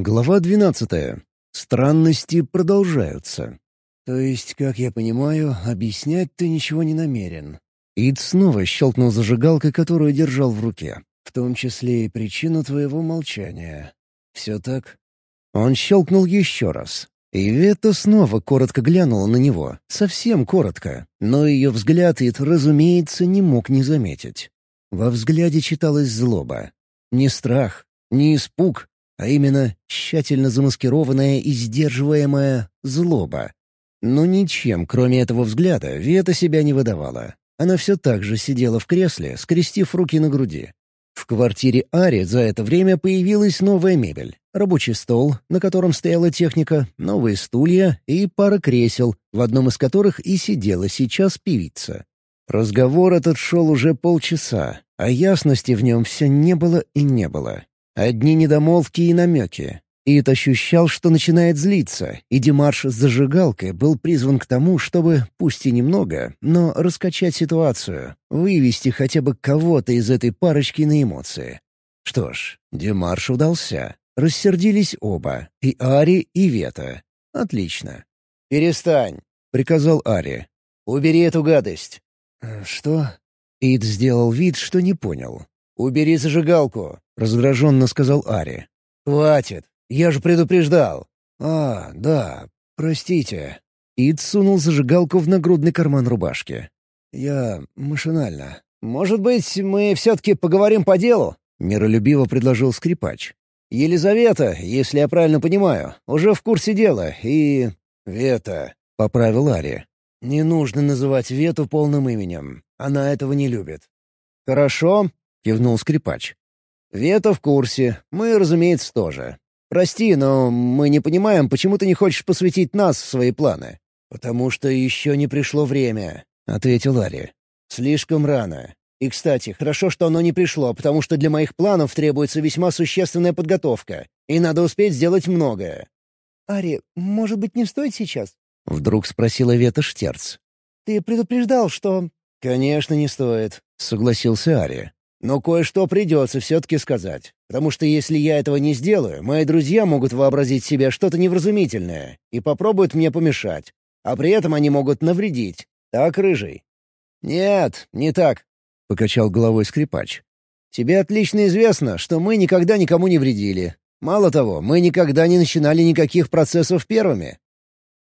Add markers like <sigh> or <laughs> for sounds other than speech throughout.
Глава двенадцатая. Странности продолжаются. «То есть, как я понимаю, объяснять ты ничего не намерен?» Ид снова щелкнул зажигалкой, которую держал в руке. «В том числе и причину твоего молчания. Все так?» Он щелкнул еще раз. И Вета снова коротко глянула на него, совсем коротко, но ее взгляд Ид, разумеется, не мог не заметить. Во взгляде читалась злоба. Не страх, не испуг, а именно тщательно замаскированная и сдерживаемая злоба. Но ничем, кроме этого взгляда, Вета себя не выдавала. Она все так же сидела в кресле, скрестив руки на груди. В квартире Ари за это время появилась новая мебель. Рабочий стол, на котором стояла техника, новые стулья и пара кресел, в одном из которых и сидела сейчас певица. Разговор этот шел уже полчаса, а ясности в нем все не было и не было. Одни недомолвки и намеки. Ит ощущал, что начинает злиться, и Димарш с зажигалкой был призван к тому, чтобы, пусть и немного, но раскачать ситуацию, вывести хотя бы кого-то из этой парочки на эмоции. Что ж, Димарш удался. Рассердились оба, и Ари, и Вета. Отлично. «Перестань», — приказал Ари. «Убери эту гадость». «Э, «Что?» Ид сделал вид, что не понял. «Убери зажигалку», — раздраженно сказал Ари. «Хватит, я же предупреждал». «А, да, простите». Ид сунул зажигалку в нагрудный карман рубашки. «Я машинально». «Может быть, мы все-таки поговорим по делу?» — миролюбиво предложил скрипач. «Елизавета, если я правильно понимаю, уже в курсе дела, и...» «Вета», — поправил Ари. «Не нужно называть Вету полным именем. Она этого не любит». «Хорошо», — кивнул скрипач. «Вета в курсе. Мы, разумеется, тоже. Прости, но мы не понимаем, почему ты не хочешь посвятить нас в свои планы». «Потому что еще не пришло время», — ответил Ларри. «Слишком рано. И, кстати, хорошо, что оно не пришло, потому что для моих планов требуется весьма существенная подготовка, и надо успеть сделать многое». «Ари, может быть, не стоит сейчас?» — вдруг спросила Вета Штерц. «Ты предупреждал, что...» «Конечно, не стоит», — согласился Ари. Но кое-что придется все-таки сказать, потому что если я этого не сделаю, мои друзья могут вообразить себе что-то невразумительное и попробуют мне помешать, а при этом они могут навредить. Так, Рыжий?» «Нет, не так», — покачал головой скрипач. «Тебе отлично известно, что мы никогда никому не вредили. Мало того, мы никогда не начинали никаких процессов первыми».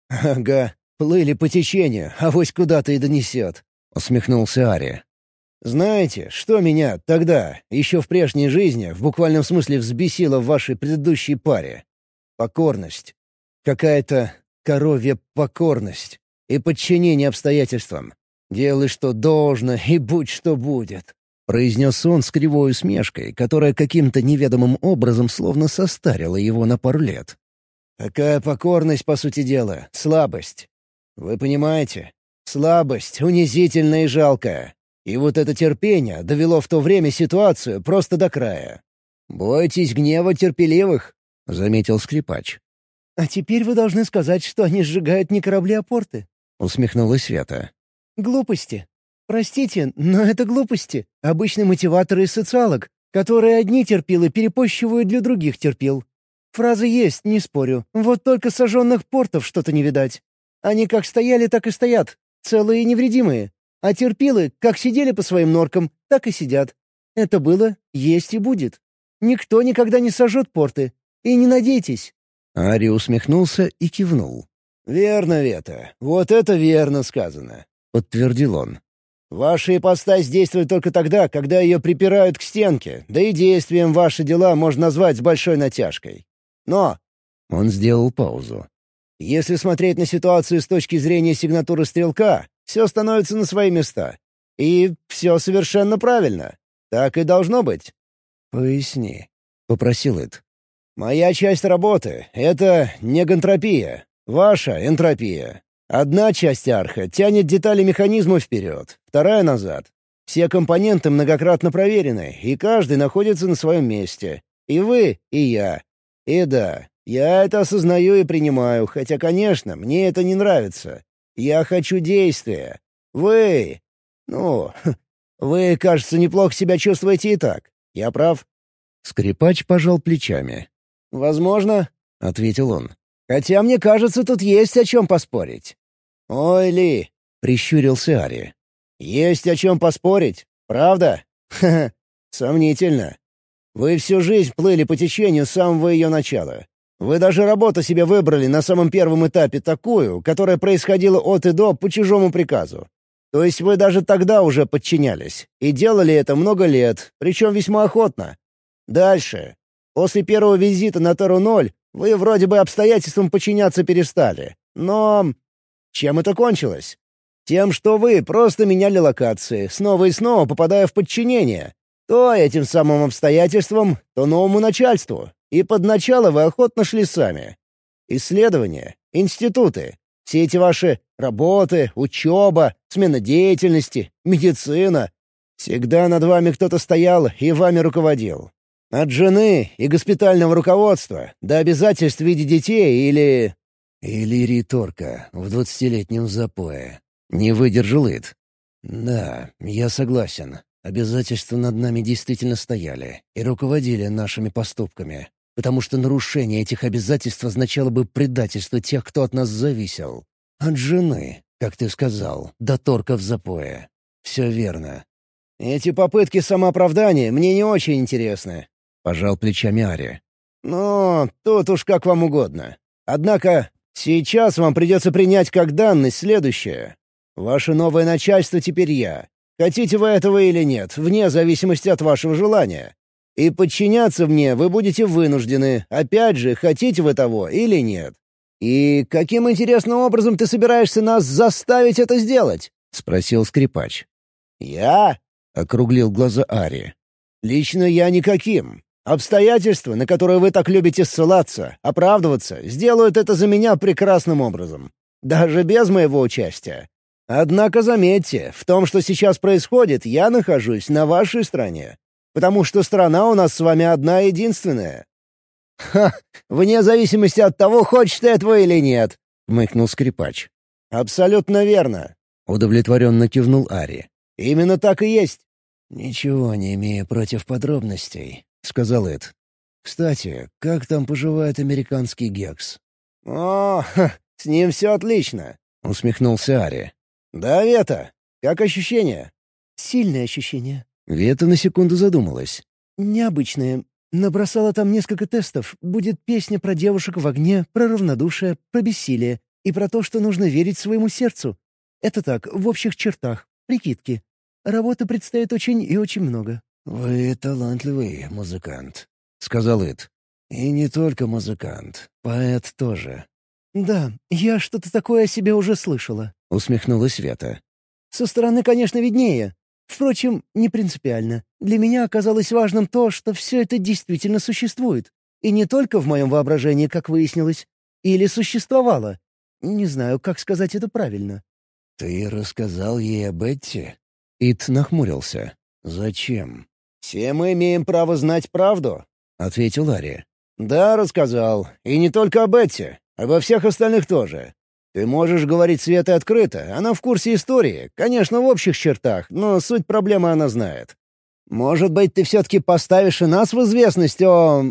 «Ага, плыли по течению, а вось куда-то и донесет», — усмехнулся Ари. Знаете, что меня тогда, еще в прежней жизни, в буквальном смысле взбесило в вашей предыдущей паре? Покорность. Какая-то коровья покорность и подчинение обстоятельствам. Делай, что должно, и будь, что будет. Произнес он с кривой усмешкой, которая каким-то неведомым образом словно состарила его на пару лет. Такая покорность, по сути дела, слабость. Вы понимаете? Слабость, унизительная и жалкая. И вот это терпение довело в то время ситуацию просто до края. «Бойтесь гнева терпеливых», — заметил скрипач. «А теперь вы должны сказать, что они сжигают не корабли, а порты», — усмехнулась Света. «Глупости. Простите, но это глупости. Обычные мотиваторы из социалок, которые одни терпилы перепощивают для других терпил. Фраза есть, не спорю. Вот только сожженных портов что-то не видать. Они как стояли, так и стоят, целые и невредимые. А терпилы, как сидели по своим норкам, так и сидят. Это было, есть и будет. Никто никогда не сожжет порты. И не надейтесь». Ари усмехнулся и кивнул. «Верно, Вета. Вот это верно сказано», — подтвердил он. «Ваша ипостась действует только тогда, когда ее припирают к стенке, да и действием ваши дела можно назвать с большой натяжкой. Но...» Он сделал паузу. «Если смотреть на ситуацию с точки зрения сигнатуры стрелка, все становится на свои места. И все совершенно правильно. Так и должно быть». «Поясни», — попросил Эд. «Моя часть работы — это негантропия, ваша энтропия. Одна часть арха тянет детали механизма вперед, вторая — назад. Все компоненты многократно проверены, и каждый находится на своем месте. И вы, и я. И да, я это осознаю и принимаю, хотя, конечно, мне это не нравится. Я хочу действия. Вы... Ну, <laughs> вы, кажется, неплохо себя чувствуете и так. Я прав?» Скрипач пожал плечами. возможно», — ответил он. «Хотя, мне кажется, тут есть о чем поспорить». «Ой, Ли», — прищурился Ари. «Есть о чем поспорить, правда? Ха-ха, <laughs> сомнительно. Вы всю жизнь плыли по течению с самого ее начала. Вы даже работу себе выбрали на самом первом этапе такую, которая происходила от и до по чужому приказу. То есть вы даже тогда уже подчинялись. И делали это много лет, причем весьма охотно. Дальше. После первого визита на Теру-0 вы вроде бы обстоятельствам подчиняться перестали. Но... Чем это кончилось? Тем, что вы просто меняли локации, снова и снова попадая в подчинение. То этим самым обстоятельствам, то новому начальству. И под начало вы охотно шли сами. Исследования, институты, все эти ваши работы, учеба, смена деятельности, медицина. Всегда над вами кто-то стоял и вами руководил. От жены и госпитального руководства до обязательств в виде детей или... Или риторка в двадцатилетнем запое. Не выдержал Ид. Да, я согласен. Обязательства над нами действительно стояли и руководили нашими поступками, потому что нарушение этих обязательств означало бы предательство тех, кто от нас зависел. От жены, как ты сказал, до торка в запое. Все верно. Эти попытки самооправдания мне не очень интересны. Пожал плечами Ари. Но тут уж как вам угодно. Однако сейчас вам придется принять как данность следующее. Ваше новое начальство теперь я. Хотите вы этого или нет, вне зависимости от вашего желания. И подчиняться мне вы будете вынуждены, опять же, хотите вы того или нет. И каким интересным образом ты собираешься нас заставить это сделать? — спросил скрипач. «Я?» — округлил глаза Ари. «Лично я никаким. Обстоятельства, на которые вы так любите ссылаться, оправдываться, сделают это за меня прекрасным образом. Даже без моего участия. Однако заметьте, в том, что сейчас происходит, я нахожусь на вашей стороне. Потому что страна у нас с вами одна единственная». «Ха! Вне зависимости от того, хочешь ты этого или нет», — хмыкнул скрипач. «Абсолютно верно», — удовлетворенно кивнул Ари. «Именно так и есть». «Ничего не имею против подробностей», — сказал Эд. «Кстати, как там поживает американский Гекс?» «О, ха, с ним все отлично», — усмехнулся Ари. «Да, Вета, как ощущения?» «Сильное ощущение». Вета на секунду задумалась. «Необычное. Набросала там несколько тестов. Будет песня про девушек в огне, про равнодушие, про бессилие и про то, что нужно верить своему сердцу. Это так, в общих чертах, прикидки. Работы предстоит очень и очень много». «Вы талантливый музыкант», — сказал Ит. «И не только музыкант, поэт тоже». «Да, я что-то такое о себе уже слышала», — усмехнулась Света. «Со стороны, конечно, виднее. Впрочем, не принципиально. Для меня оказалось важным то, что все это действительно существует. И не только в моем воображении, как выяснилось. Или существовало. Не знаю, как сказать это правильно». «Ты рассказал ей об Этти?» Ит нахмурился. «Зачем?» «Все мы имеем право знать правду», — ответил Ари. «Да, рассказал. И не только об Этти. Обо всех остальных тоже. Ты можешь говорить Света открыто, она в курсе истории, конечно, в общих чертах, но суть проблемы она знает. Может быть, ты все-таки поставишь и нас в известность о...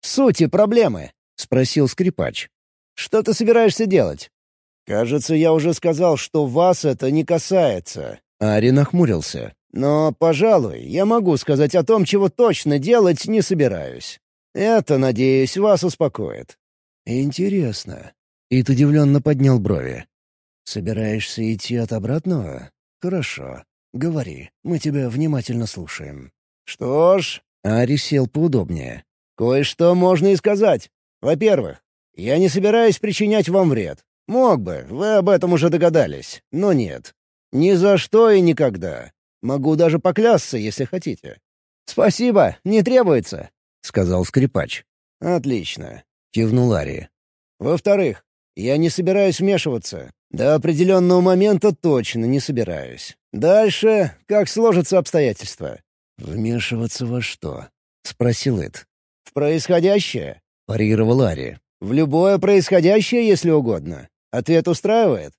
Сути проблемы?» — спросил скрипач. «Что ты собираешься делать?» «Кажется, я уже сказал, что вас это не касается». Ари нахмурился. «Но, пожалуй, я могу сказать о том, чего точно делать не собираюсь. Это, надеюсь, вас успокоит. «Интересно». Ит удивленно поднял брови. «Собираешься идти от обратного? Хорошо. Говори, мы тебя внимательно слушаем». «Что ж...» Ари сел поудобнее. «Кое-что можно и сказать. Во-первых, я не собираюсь причинять вам вред. Мог бы, вы об этом уже догадались, но нет. Ни за что и никогда. Могу даже поклясться, если хотите». «Спасибо, не требуется», — сказал скрипач. «Отлично кивнул Ари. «Во-вторых, я не собираюсь вмешиваться. До определенного момента точно не собираюсь. Дальше, как сложатся обстоятельства». «Вмешиваться во что?» — спросил Эд. «В происходящее», — парировал Ари. «В любое происходящее, если угодно. Ответ устраивает?»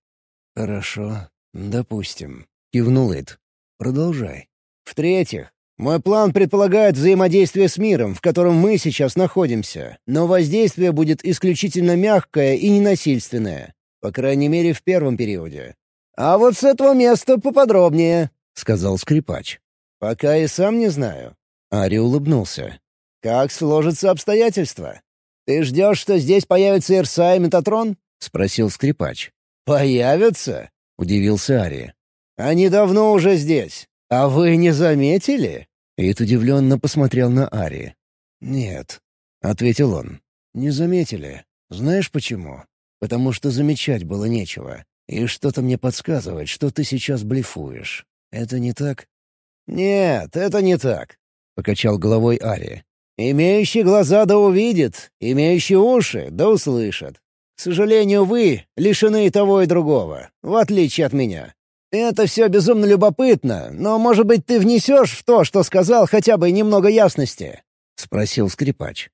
«Хорошо, допустим», — кивнул Эд. «Продолжай». «В-третьих, Мой план предполагает взаимодействие с миром, в котором мы сейчас находимся, но воздействие будет исключительно мягкое и ненасильственное. По крайней мере, в первом периоде. «А вот с этого места поподробнее», — сказал скрипач. «Пока и сам не знаю». Ари улыбнулся. «Как сложатся обстоятельства? Ты ждешь, что здесь появится Ирса и Метатрон?» — спросил скрипач. «Появятся?» — удивился Ари. «Они давно уже здесь. А вы не заметили?» Ид удивленно посмотрел на Ари. «Нет», — ответил он. «Не заметили. Знаешь почему? Потому что замечать было нечего. И что-то мне подсказывает, что ты сейчас блефуешь. Это не так?» «Нет, это не так», — покачал головой Ари. «Имеющий глаза да увидит, имеющий уши да услышит. К сожалению, вы лишены и того, и другого, в отличие от меня. Это все безумно любопытно, но, может быть, ты внесешь в то, что сказал, хотя бы немного ясности?» — спросил скрипач.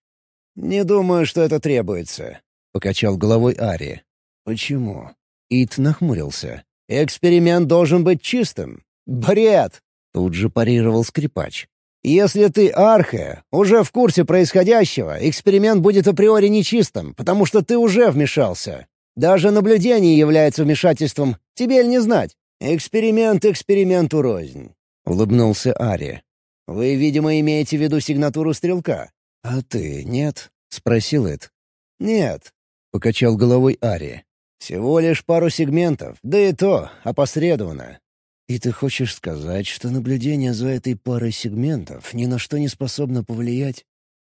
«Не думаю, что это требуется», — покачал головой Ари. «Почему?» Ит нахмурился. «Эксперимент должен быть чистым. Бред!» — тут же парировал скрипач. «Если ты архе, уже в курсе происходящего, эксперимент будет априори нечистым, потому что ты уже вмешался. Даже наблюдение является вмешательством, тебе ли не знать. Эксперимент эксперименту рознь», — улыбнулся Ари. «Вы, видимо, имеете в виду сигнатуру стрелка». «А ты нет?» — спросил Эд. «Нет», — покачал головой Ари. «Всего лишь пару сегментов, да и то опосредованно. И ты хочешь сказать, что наблюдение за этой парой сегментов ни на что не способно повлиять?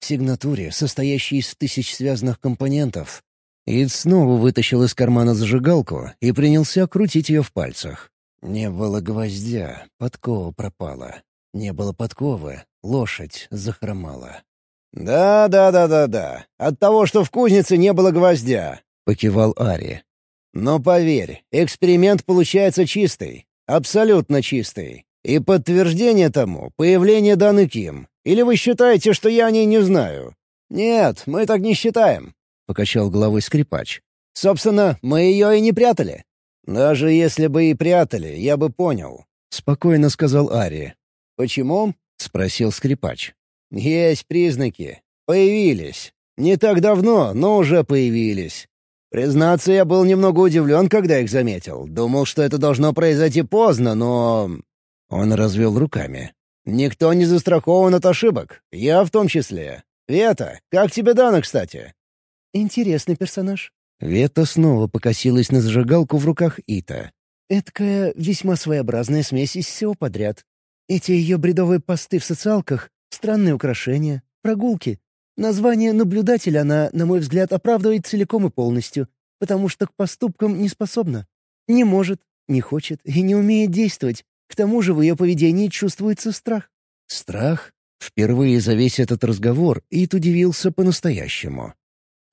В сигнатуре, состоящей из тысяч связанных компонентов. Ид снова вытащил из кармана зажигалку и принялся крутить ее в пальцах. Не было гвоздя, подкова пропала. Не было подковы, лошадь захромала. «Да-да-да-да-да. От того, что в кузнице не было гвоздя», — покивал Ари. «Но поверь, эксперимент получается чистый. Абсолютно чистый. И подтверждение тому — появление Даны Ким. Или вы считаете, что я о ней не знаю? Нет, мы так не считаем», — покачал головой скрипач. «Собственно, мы ее и не прятали. Даже если бы и прятали, я бы понял», — спокойно сказал Ари. «Почему?» — спросил скрипач. «Есть признаки. Появились. Не так давно, но уже появились. Признаться, я был немного удивлен, когда их заметил. Думал, что это должно произойти поздно, но...» Он развел руками. «Никто не застрахован от ошибок. Я в том числе. Вета, как тебе Дана, кстати?» «Интересный персонаж». Вета снова покосилась на зажигалку в руках Ита. «Эдакая весьма своеобразная смесь из всего подряд. Эти ее бредовые посты в социалках, странные украшения, прогулки. Название наблюдателя она, на мой взгляд, оправдывает целиком и полностью, потому что к поступкам не способна. Не может, не хочет и не умеет действовать. К тому же в ее поведении чувствуется страх. Страх? Впервые за весь этот разговор Ит удивился по-настоящему.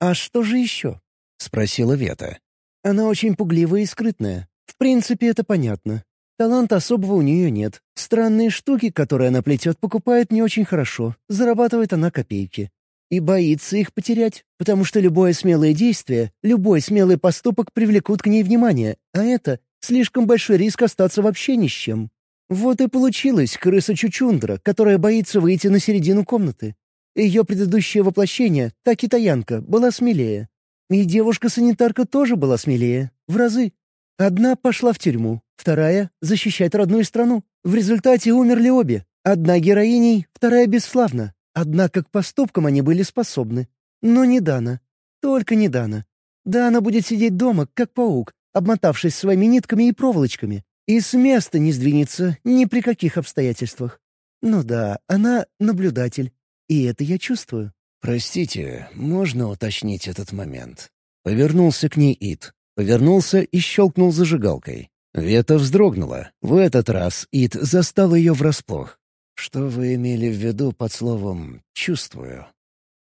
«А что же еще?» — спросила Вета. «Она очень пугливая и скрытная. В принципе, это понятно. Таланта особого у нее нет. Странные штуки, которые она плетет, покупает не очень хорошо. Зарабатывает она копейки и боится их потерять, потому что любое смелое действие, любой смелый поступок привлекут к ней внимание, а это слишком большой риск остаться вообще ни с чем. Вот и получилась крыса Чучундра, которая боится выйти на середину комнаты. Ее предыдущее воплощение, та китаянка, была смелее. И девушка-санитарка тоже была смелее, в разы. Одна пошла в тюрьму, вторая — защищать родную страну. В результате умерли обе. Одна героиней, вторая бесславна. Однако к поступкам они были способны. Но не Дана. Только не Дана. Дана будет сидеть дома, как паук, обмотавшись своими нитками и проволочками, и с места не сдвинется ни при каких обстоятельствах. Ну да, она наблюдатель, и это я чувствую. «Простите, можно уточнить этот момент?» Повернулся к ней Ит. Повернулся и щелкнул зажигалкой. Вета вздрогнула. В этот раз Ит застал ее врасплох. Что вы имели в виду под словом «чувствую»?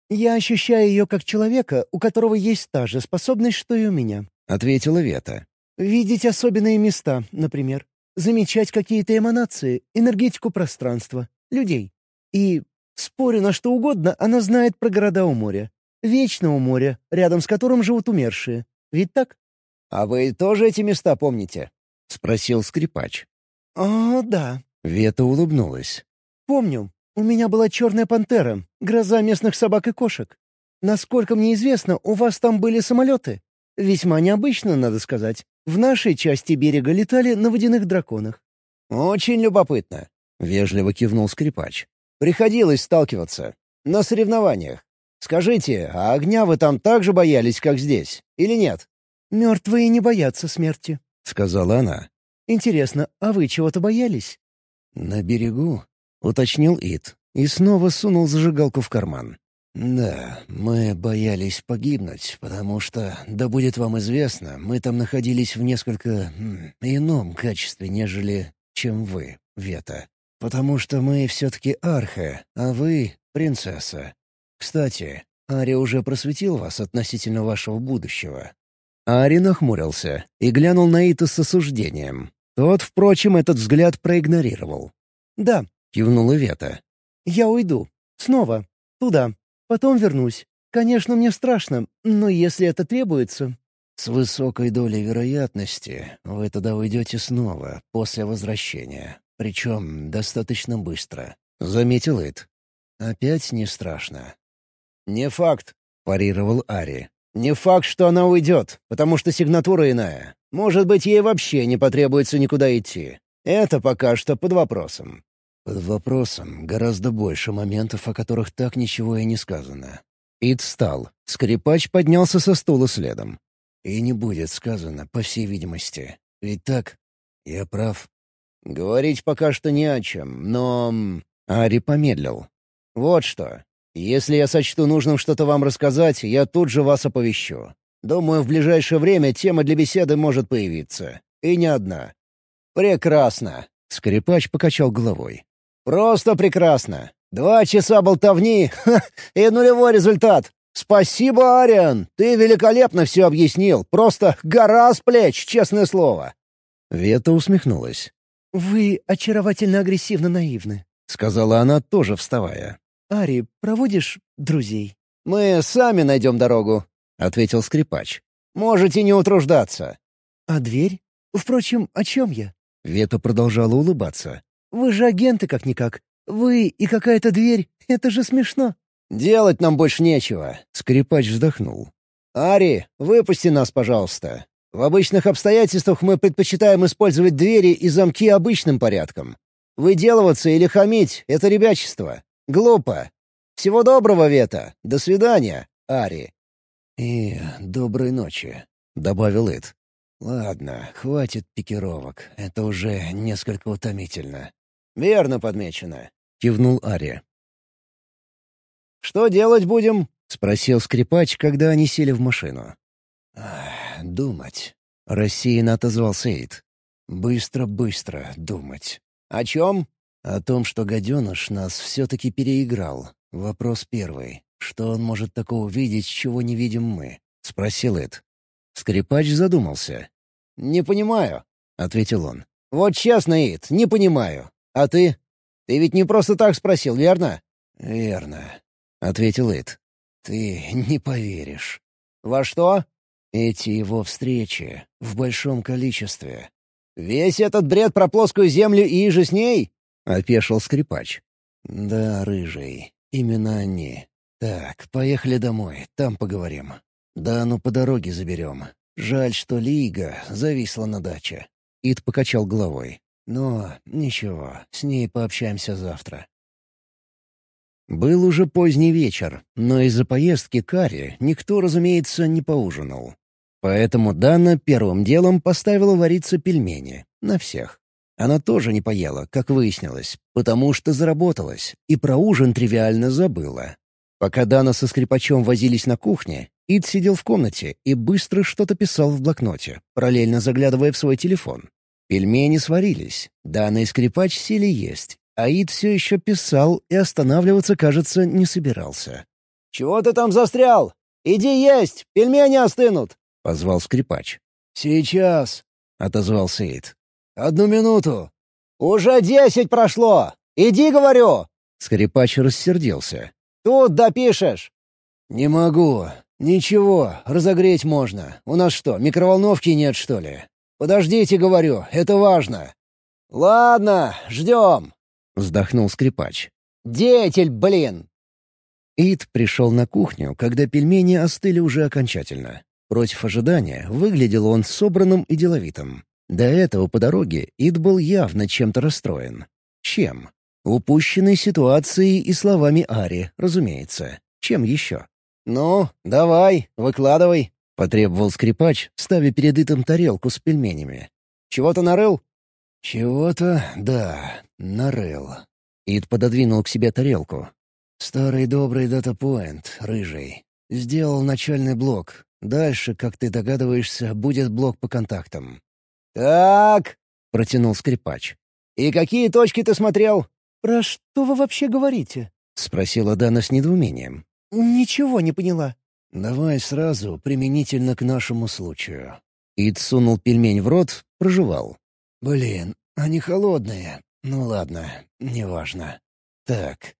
«Я ощущаю ее как человека, у которого есть та же способность, что и у меня», — ответила Вета. «Видеть особенные места, например. Замечать какие-то эманации, энергетику пространства, людей. И, спорю на что угодно, она знает про города у моря. Вечного моря, рядом с которым живут умершие. Ведь так?» «А вы тоже эти места помните?» — спросил скрипач. «О, да». Вета улыбнулась. «Помню. У меня была черная пантера, гроза местных собак и кошек. Насколько мне известно, у вас там были самолеты. Весьма необычно, надо сказать. В нашей части берега летали на водяных драконах». «Очень любопытно», — вежливо кивнул скрипач. «Приходилось сталкиваться. На соревнованиях. Скажите, а огня вы там так же боялись, как здесь, или нет?» «Мертвые не боятся смерти», — сказала она. «Интересно, а вы чего-то боялись?» «На берегу?» — уточнил Ит и снова сунул зажигалку в карман. «Да, мы боялись погибнуть, потому что, да будет вам известно, мы там находились в несколько м, ином качестве, нежели чем вы, Вета. Потому что мы все-таки арха, а вы — принцесса. Кстати, Ари уже просветил вас относительно вашего будущего». Ари нахмурился и глянул на Ита с осуждением. Тот, впрочем, этот взгляд проигнорировал. «Да», — кивнула Вета. «Я уйду. Снова. Туда. Потом вернусь. Конечно, мне страшно, но если это требуется...» «С высокой долей вероятности вы тогда уйдете снова, после возвращения. Причем достаточно быстро», — заметил Ит. «Опять не страшно». «Не факт», — парировал Ари. «Не факт, что она уйдет, потому что сигнатура иная. Может быть, ей вообще не потребуется никуда идти. Это пока что под вопросом. Под вопросом гораздо больше моментов, о которых так ничего и не сказано. Ид встал. Скрипач поднялся со стула следом. И не будет сказано, по всей видимости. Ведь так? Я прав. Говорить пока что не о чем, но... Ари помедлил. Вот что. Если я сочту нужным что-то вам рассказать, я тут же вас оповещу. Думаю, в ближайшее время тема для беседы может появиться. И не одна. Прекрасно. Скрипач покачал головой. Просто прекрасно. Два часа болтовни <laughs> и нулевой результат. Спасибо, Ариан. Ты великолепно все объяснил. Просто гора с плеч, честное слово. Вета усмехнулась. «Вы очаровательно агрессивно наивны», — сказала она, тоже вставая. «Ари, проводишь друзей?» «Мы сами найдем дорогу», — ответил скрипач. «Можете не утруждаться». «А дверь? Впрочем, о чем я?» Вета продолжала улыбаться. Вы же агенты как-никак. Вы и какая-то дверь. Это же смешно». «Делать нам больше нечего», — скрипач вздохнул. «Ари, выпусти нас, пожалуйста. В обычных обстоятельствах мы предпочитаем использовать двери и замки обычным порядком. Выделываться или хамить — это ребячество. Глупо. Всего доброго, Вета. До свидания, Ари». «И доброй ночи», — добавил Эд. «Ладно, хватит пикировок. Это уже несколько утомительно. «Верно подмечено», — кивнул Ари. «Что делать будем?» — спросил скрипач, когда они сели в машину. «Думать», — рассеянно отозвался Эйд. «Быстро-быстро думать». «О чем?» «О том, что гаденыш нас все-таки переиграл. Вопрос первый. Что он может такого видеть, чего не видим мы?» — спросил Эд. Скрипач задумался. «Не понимаю», — ответил он. «Вот честно, Ид, не понимаю. «А ты? Ты ведь не просто так спросил, верно?» «Верно», — ответил Эд. «Ты не поверишь». «Во что?» «Эти его встречи в большом количестве». «Весь этот бред про плоскую землю и же с ней?» — опешил скрипач. «Да, рыжий, именно они. Так, поехали домой, там поговорим. Да, ну по дороге заберем. Жаль, что Лига зависла на даче». Ид покачал головой. Но ничего, с ней пообщаемся завтра. Был уже поздний вечер, но из-за поездки Кари никто, разумеется, не поужинал. Поэтому Дана первым делом поставила вариться пельмени. На всех. Она тоже не поела, как выяснилось, потому что заработалась, и про ужин тривиально забыла. Пока Дана со скрипачом возились на кухне, Ид сидел в комнате и быстро что-то писал в блокноте, параллельно заглядывая в свой телефон. Пельмени сварились, Дана и скрипач сели есть. Аид все еще писал и останавливаться, кажется, не собирался. «Чего ты там застрял? Иди есть, пельмени остынут!» — позвал скрипач. «Сейчас», — отозвался Аид. «Одну минуту». «Уже десять прошло! Иди, говорю!» Скрипач рассердился. «Тут допишешь!» «Не могу. Ничего, разогреть можно. У нас что, микроволновки нет, что ли?» «Подождите, говорю, это важно». «Ладно, ждем». Вздохнул скрипач. «Деятель, блин!» Ид пришел на кухню, когда пельмени остыли уже окончательно. Против ожидания выглядел он собранным и деловитым. До этого по дороге Ид был явно чем-то расстроен. Чем? Упущенной ситуацией и словами Ари, разумеется. Чем еще? «Ну, давай, выкладывай», — потребовал скрипач, ставя перед Итом тарелку с пельменями. «Чего-то нарыл?» «Чего-то, да, нарыл». Ид пододвинул к себе тарелку. «Старый добрый дата-поинт, рыжий. Сделал начальный блок. Дальше, как ты догадываешься, будет блок по контактам». «Так», — протянул скрипач. «И какие точки ты смотрел?» «Про что вы вообще говорите?» — спросила Дана с недоумением. «Ничего не поняла». «Давай сразу, применительно к нашему случаю». Ид сунул пельмень в рот, прожевал. «Блин, они холодные. Ну ладно, неважно. Так,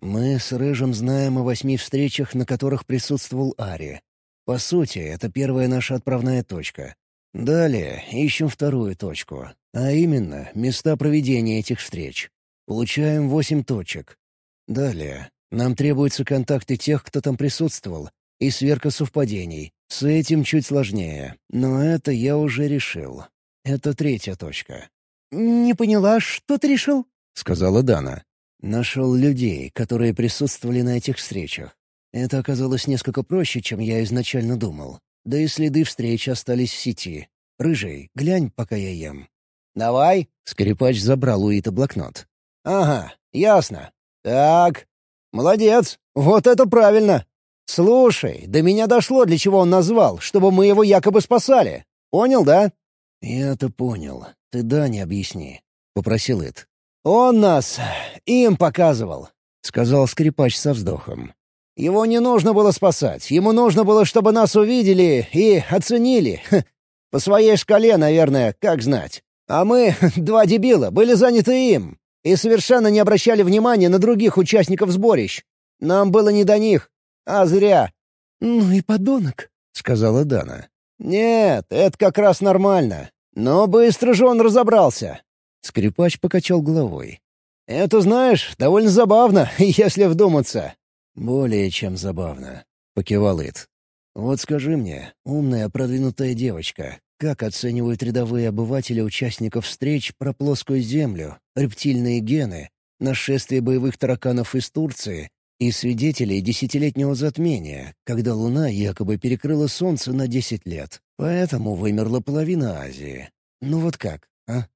мы с Рыжим знаем о восьми встречах, на которых присутствовал Ари. По сути, это первая наша отправная точка. Далее ищем вторую точку, а именно места проведения этих встреч. Получаем восемь точек. Далее нам требуются контакты тех, кто там присутствовал, и сверка совпадений. С этим чуть сложнее, но это я уже решил. Это третья точка. «Не поняла, что ты решил?» — сказала Дана. «Нашел людей, которые присутствовали на этих встречах. Это оказалось несколько проще, чем я изначально думал. Да и следы встреч остались в сети. Рыжий, глянь, пока я ем». «Давай». Скрипач забрал у Ита блокнот. «Ага, ясно. Так, молодец, вот это правильно. Слушай, до меня дошло, для чего он назвал, чтобы мы его якобы спасали. Понял, да?» «Я-то понял. Ты Дане объясни», — попросил Ит. «Он нас им показывал», — сказал скрипач со вздохом. «Его не нужно было спасать. Ему нужно было, чтобы нас увидели и оценили. <laughs> По своей шкале, наверное, как знать. А мы, <laughs> два дебила, были заняты им и совершенно не обращали внимания на других участников сборищ. Нам было не до них, а зря». «Ну и подонок», — сказала Дана. «Нет, это как раз нормально. Но быстро же он разобрался». Скрипач покачал головой. «Это, знаешь, довольно забавно, <laughs> если вдуматься». «Более чем забавно», — покивал Ит. «Вот скажи мне, умная продвинутая девочка, как оценивают рядовые обыватели участников встреч про плоскую землю, рептильные гены, нашествие боевых тараканов из Турции и свидетелей десятилетнего затмения, когда Луна якобы перекрыла Солнце на десять лет. Поэтому вымерла половина Азии. Ну вот как, а?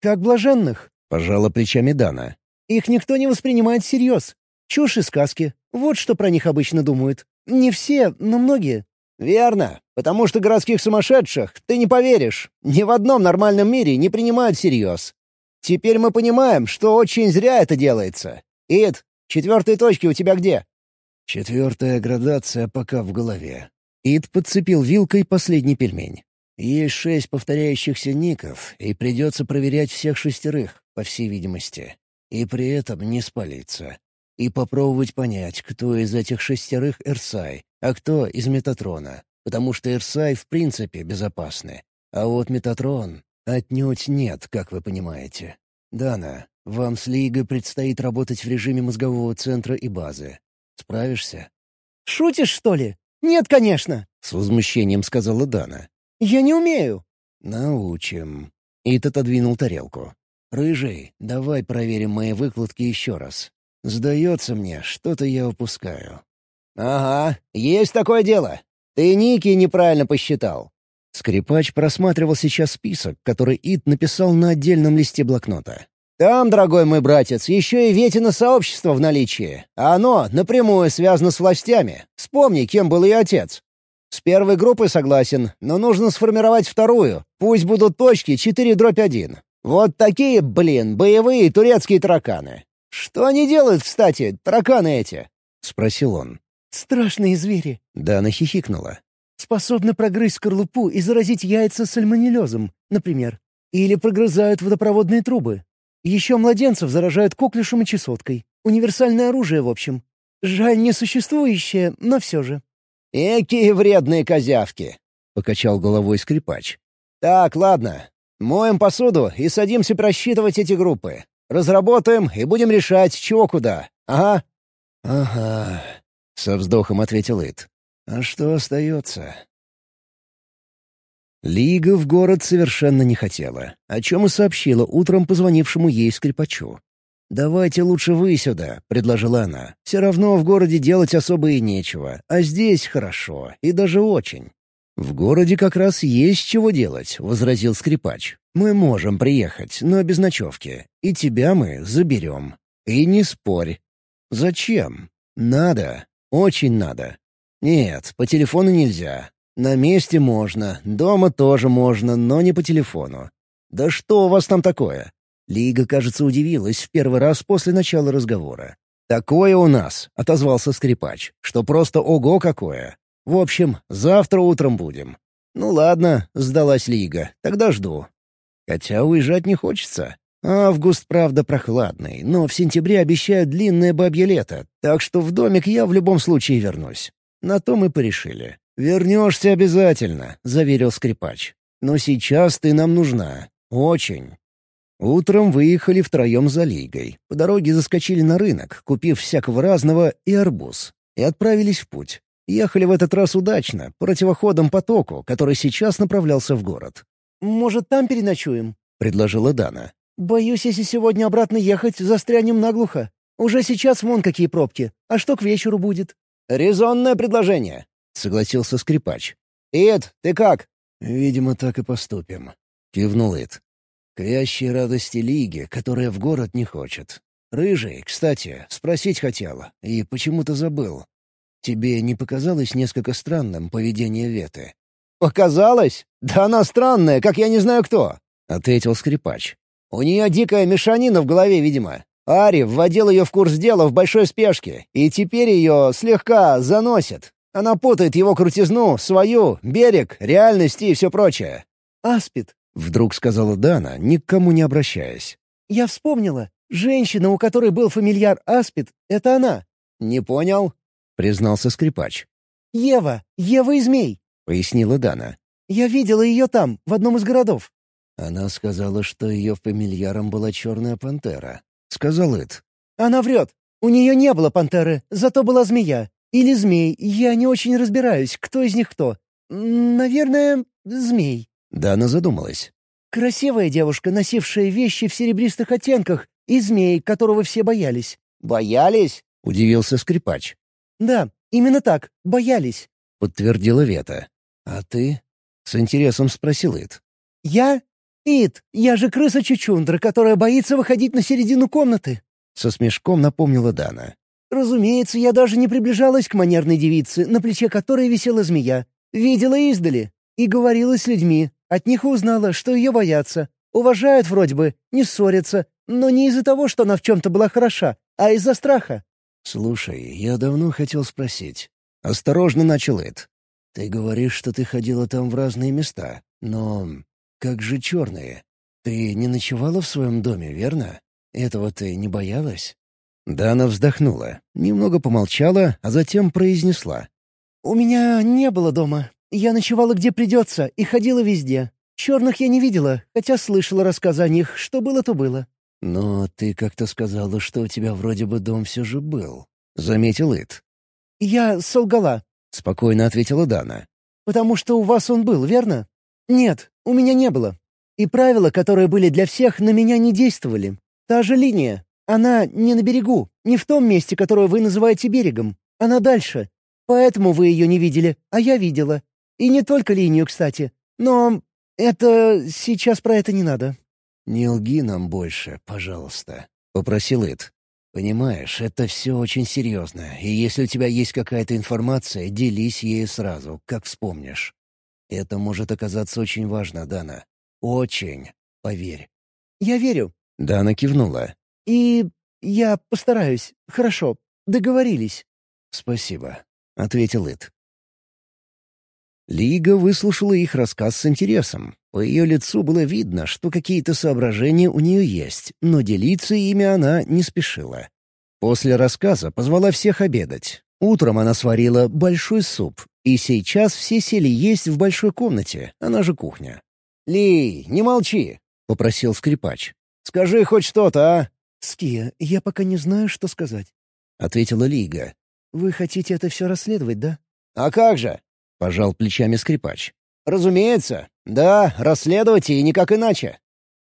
«Как блаженных», — пожала плечами Дана. «Их никто не воспринимает всерьез. Чушь и сказки. Вот что про них обычно думают. Не все, но многие». «Верно, потому что городских сумасшедших, ты не поверишь, ни в одном нормальном мире не принимают всерьез. Теперь мы понимаем, что очень зря это делается. Ид, четвертые точки у тебя где?» «Четвертая градация пока в голове». Ид подцепил вилкой последний пельмень. Есть шесть повторяющихся ников, и придется проверять всех шестерых, по всей видимости. И при этом не спалиться. И попробовать понять, кто из этих шестерых Эрсай, а кто из Метатрона. Потому что Эрсай в принципе безопасны. А вот Метатрон отнюдь нет, как вы понимаете. Дана, вам с Лигой предстоит работать в режиме мозгового центра и базы. Справишься? «Шутишь, что ли? Нет, конечно!» — с возмущением сказала Дана. «Я не умею». «Научим». Ит отодвинул тарелку. «Рыжий, давай проверим мои выкладки еще раз. Сдается мне, что-то я упускаю». «Ага, есть такое дело. Ты Ники неправильно посчитал». Скрипач просматривал сейчас список, который Ит написал на отдельном листе блокнота. «Там, дорогой мой братец, еще и Ветина сообщество в наличии, а оно напрямую связано с властями. Вспомни, кем был ее отец. С первой группой согласен, но нужно сформировать вторую. Пусть будут точки 4 дробь 1. Вот такие, блин, боевые турецкие тараканы. Что они делают, кстати, тараканы эти?» — спросил он. «Страшные звери». Дана хихикнула. «Способны прогрызть скорлупу и заразить яйца сальмонеллезом, например. Или прогрызают водопроводные трубы. Еще младенцев заражают коклюшем и чесоткой. Универсальное оружие, в общем. Жаль, несуществующее, но все же». «Экие вредные козявки!» — покачал головой скрипач. «Так, ладно. Моем посуду и садимся просчитывать эти группы. Разработаем и будем решать, чего куда. Ага». «Ага», — со вздохом ответил Ит. «А что остается?» Лига в город совершенно не хотела, о чем и сообщила утром позвонившему ей скрипачу. «Давайте лучше вы сюда», — предложила она. «Все равно в городе делать особо и нечего, а здесь хорошо, и даже очень». «В городе как раз есть чего делать», — возразил скрипач. «Мы можем приехать, но без ночевки, и тебя мы заберем. И не спорь». «Зачем?» «Надо. Очень надо. Нет, по телефону нельзя. На месте можно, дома тоже можно, но не по телефону. Да что у вас там такое? Лига, кажется, удивилась в первый раз после начала разговора. «Такое у нас», — отозвался скрипач, — «что просто ого какое. В общем, завтра утром будем». «Ну ладно», — сдалась Лига, — «тогда жду». Хотя уезжать не хочется. Август, правда, прохладный, но в сентябре обещают длинное бабье лето, так что в домик я в любом случае вернусь. На то мы порешили. «Вернешься обязательно», — заверил скрипач. «Но сейчас ты нам нужна. Очень». Утром выехали втроем за Лигой. По дороге заскочили на рынок, купив всякого разного и арбуз. И отправились в путь. Ехали в этот раз удачно, противоходом потоку, который сейчас направлялся в город. «Может, там переночуем?» — предложила Дана. «Боюсь, если сегодня обратно ехать, застрянем наглухо. Уже сейчас вон какие пробки. А что к вечеру будет?» «Резонное предложение», — согласился скрипач. «Эд, ты как?» «Видимо, так и поступим», — кивнул Эд. К вящей радости Лиги, которая в город не хочет. Рыжий, кстати, спросить хотела, и почему-то забыл. Тебе не показалось несколько странным поведение Веты? «Показалось? Да она странная, как я не знаю кто», — ответил скрипач. «У нее дикая мешанина в голове, видимо. Ари вводил ее в курс дела в большой спешке, и теперь ее слегка заносит. Она путает его крутизну, свою, берег, реальность и все прочее». «Аспид, — вдруг сказала Дана, ни к кому не обращаясь. «Я вспомнила. Женщина, у которой был фамильяр Аспид, — это она». «Не понял», — признался скрипач. «Ева, Ева и Змей», — пояснила Дана. «Я видела ее там, в одном из городов». Она сказала, что ее фамильяром была черная пантера. Сказал Эд. «Она врет. У нее не было пантеры, зато была змея. Или змей, я не очень разбираюсь, кто из них кто. Наверное, змей». Дана задумалась. «Красивая девушка, носившая вещи в серебристых оттенках, и змей, которого все боялись». «Боялись?» — удивился скрипач. «Да, именно так, боялись», — подтвердила Вета. «А ты?» — с интересом спросил Ит. «Я? Ит, я же крыса-чучундра, которая боится выходить на середину комнаты». Со смешком напомнила Дана. «Разумеется, я даже не приближалась к манерной девице, на плече которой висела змея. Видела издали. И говорила с людьми, от них узнала, что ее боятся. Уважают вроде бы, не ссорятся, но не из-за того, что она в чем-то была хороша, а из-за страха. «Слушай, я давно хотел спросить». Осторожно начал Эд. «Ты говоришь, что ты ходила там в разные места, но как же черные? Ты не ночевала в своем доме, верно? Этого ты не боялась?» Дана вздохнула, немного помолчала, а затем произнесла. «У меня не было дома. Я ночевала где придется и ходила везде. Черных я не видела, хотя слышала рассказы о них, что было, то было». «Но ты как-то сказала, что у тебя вроде бы дом все же был», — заметил Ит. «Я солгала», — спокойно ответила Дана. «Потому что у вас он был, верно? Нет, у меня не было. И правила, которые были для всех, на меня не действовали. Та же линия. Она не на берегу, не в том месте, которое вы называете берегом. Она дальше. Поэтому вы ее не видели, а я видела. И не только линию, кстати. Но это... сейчас про это не надо». «Не лги нам больше, пожалуйста», — попросил Эд. «Понимаешь, это все очень серьезно, и если у тебя есть какая-то информация, делись ею сразу, как вспомнишь. Это может оказаться очень важно, Дана. Очень. Поверь». «Я верю». Дана кивнула. «И я постараюсь. Хорошо. Договорились». «Спасибо», — ответил Эд. Лига выслушала их рассказ с интересом. По ее лицу было видно, что какие-то соображения у нее есть, но делиться ими она не спешила. После рассказа позвала всех обедать. Утром она сварила большой суп, и сейчас все сели есть в большой комнате, она же кухня. «Ли, не молчи!» — попросил скрипач. «Скажи хоть что-то, а? «Ския, я пока не знаю, что сказать», — ответила Лига. «Вы хотите это все расследовать, да?» «А как же?» — пожал плечами скрипач. «Разумеется. Да, расследовать и никак иначе».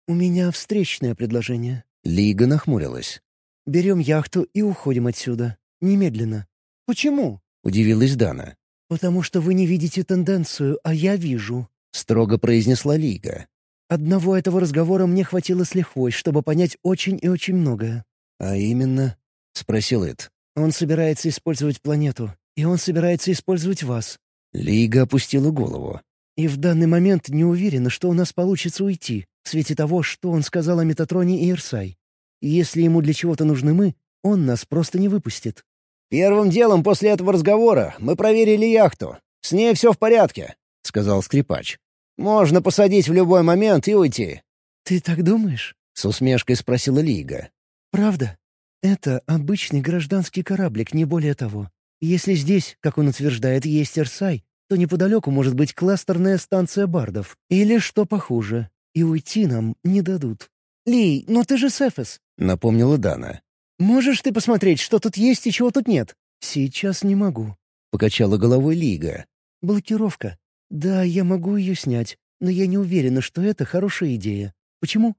«У меня встречное предложение». Лига нахмурилась. «Берем яхту и уходим отсюда. Немедленно». «Почему?» — удивилась Дана. «Потому что вы не видите тенденцию, а я вижу», — строго произнесла Лига. «Одного этого разговора мне хватило с лихвой, чтобы понять очень и очень многое». «А именно?» — спросил Эд. «Он собирается использовать планету, и он собирается использовать вас». Лига опустила голову. «И в данный момент не уверена, что у нас получится уйти, в свете того, что он сказал о Метатроне и Ирсай. Если ему для чего-то нужны мы, он нас просто не выпустит». «Первым делом после этого разговора мы проверили яхту. С ней все в порядке», — сказал скрипач. «Можно посадить в любой момент и уйти». «Ты так думаешь?» — с усмешкой спросила Лига. «Правда? Это обычный гражданский кораблик, не более того. Если здесь, как он утверждает, есть Эрсай, то неподалеку может быть кластерная станция бардов. Или что похуже. И уйти нам не дадут». «Ли, но ты же Сефес», — напомнила Дана. «Можешь ты посмотреть, что тут есть и чего тут нет?» «Сейчас не могу», — покачала головой Лига. «Блокировка. Да, я могу ее снять, но я не уверена, что это хорошая идея. Почему?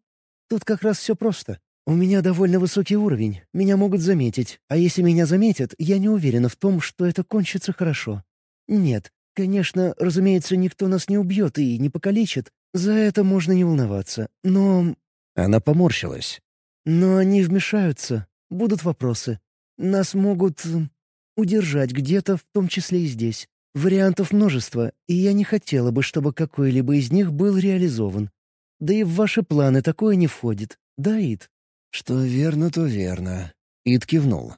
Тут как раз все просто. У меня довольно высокий уровень, меня могут заметить, а если меня заметят, я не уверена в том, что это кончится хорошо. Нет, конечно, разумеется, никто нас не убьет и не покалечит, за это можно не волноваться, но...» Она поморщилась. «Но они вмешаются, Будут вопросы. Нас могут... удержать где-то, в том числе и здесь. Вариантов множество, и я не хотела бы, чтобы какой-либо из них был реализован. Да и в ваши планы такое не входит. Да, Ид?» «Что верно, то верно». Ид кивнул.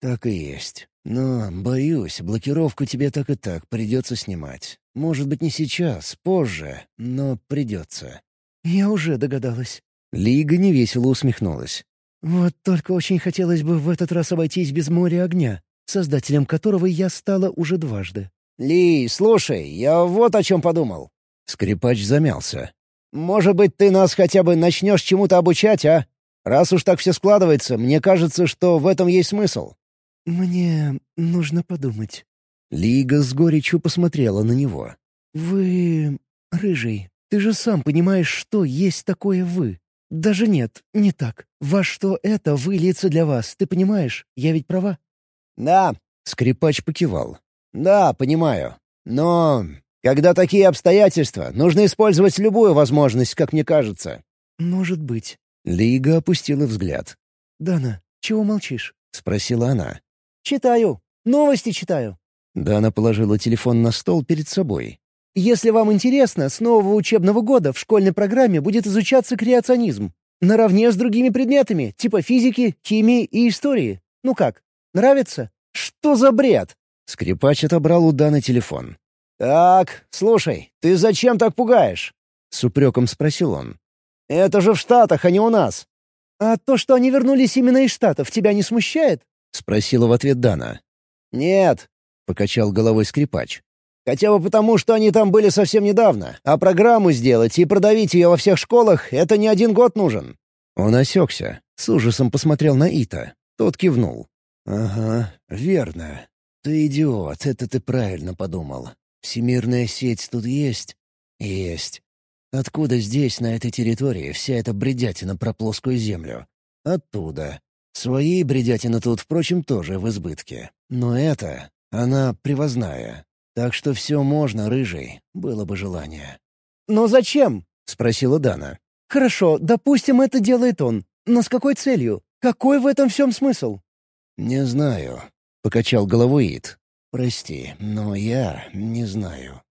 «Так и есть. Но, боюсь, блокировку тебе так и так придется снимать. Может быть, не сейчас, позже, но придется». «Я уже догадалась». Лига невесело усмехнулась. Вот только очень хотелось бы в этот раз обойтись без моря огня, создателем которого я стала уже дважды. «Ли, слушай, я вот о чем подумал». Скрипач замялся. «Может быть, ты нас хотя бы начнешь чему-то обучать, а? Раз уж так все складывается, мне кажется, что в этом есть смысл». «Мне нужно подумать». Лига с горечью посмотрела на него. «Вы... Рыжий, ты же сам понимаешь, что есть такое «вы». «Даже нет, не так. Во что это выльется для вас, ты понимаешь? Я ведь права?» «Да», — скрипач покивал. «Да, понимаю. Но когда такие обстоятельства, нужно использовать любую возможность, как мне кажется». «Может быть». Лига опустила взгляд. «Дана, чего молчишь?» — спросила она. «Читаю. Новости читаю». Дана положила телефон на стол перед собой. Если вам интересно, с нового учебного года в школьной программе будет изучаться креационизм. Наравне с другими предметами, типа физики, химии и истории. Ну как, нравится? Что за бред? Скрипач отобрал у Даны телефон. «Так, слушай, ты зачем так пугаешь?» — с упреком спросил он. «Это же в Штатах, а не у нас». «А то, что они вернулись именно из Штатов, тебя не смущает?» — спросила в ответ Дана. «Нет», — покачал головой скрипач. Хотя бы потому, что они там были совсем недавно, а программу сделать и продавить ее во всех школах — это не один год нужен». Он осекся, с ужасом посмотрел на Ита. Тот кивнул. «Ага, верно. Ты идиот, это ты правильно подумал. Всемирная сеть тут есть?» «Есть. Откуда здесь, на этой территории, вся эта бредятина про плоскую землю? Оттуда. Своей бредятины тут, впрочем, тоже в избытке. Но это, она привозная, так что все можно, рыжий, было бы желание. «Но зачем?» — спросила Дана. «Хорошо, допустим, это делает он. Но с какой целью? Какой в этом всем смысл?» «Не знаю», — покачал головой Ит. «Прости, но я не знаю».